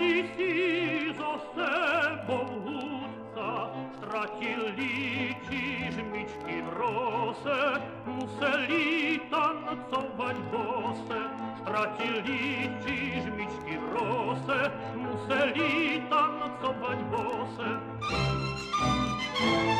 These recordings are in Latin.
лісі за степом гуца, Штратіли чижмічки в росе, Мусили танцовать босе. Штратіли чижмічки в росе, Мусили танцовать босе. Музика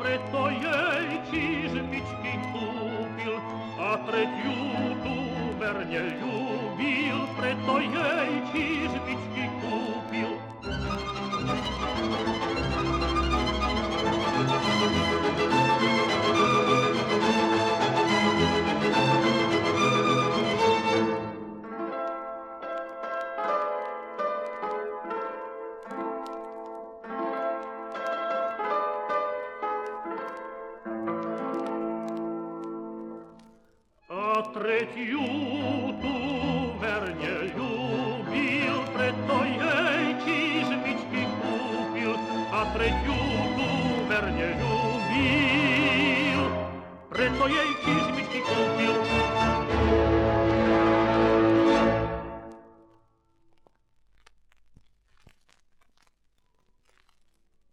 pretto ei cizmički kupil, a pred jutu verně ljubil, pretto jej cizmički треть tu верне любил, пред твоей чизмички купил, а треть tu верне любил, пред твоей чизмички купил.